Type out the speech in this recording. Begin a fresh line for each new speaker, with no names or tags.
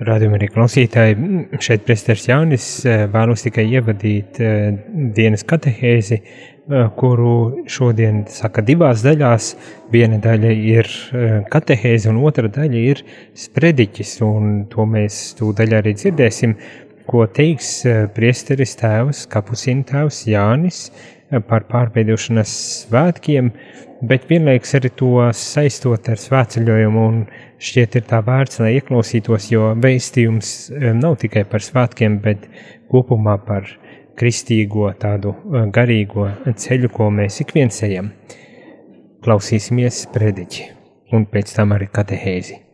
Radījumā arī klausītāji, šeit Presters Jānis vēlos tikai ievadīt dienas katehēzi, kuru šodien saka divās daļās. Viena daļa ir katehēze, un otra daļa ir sprediķis, un to mēs tūdaļ arī dzirdēsim, ko teiks priesteris tēvs, kapucīna tēvs Jānis par pārveidošanas svētkiem, bet vienlaiks arī to saistot ar svētceļojumu un šķiet ir tā vērts, lai ieklausītos, jo veistījums nav tikai par svētkiem, bet kopumā par kristīgo tādu garīgo ceļu, ko mēs ik viens ejam. Klausīsimies prediķi un pēc tam arī katehēzi.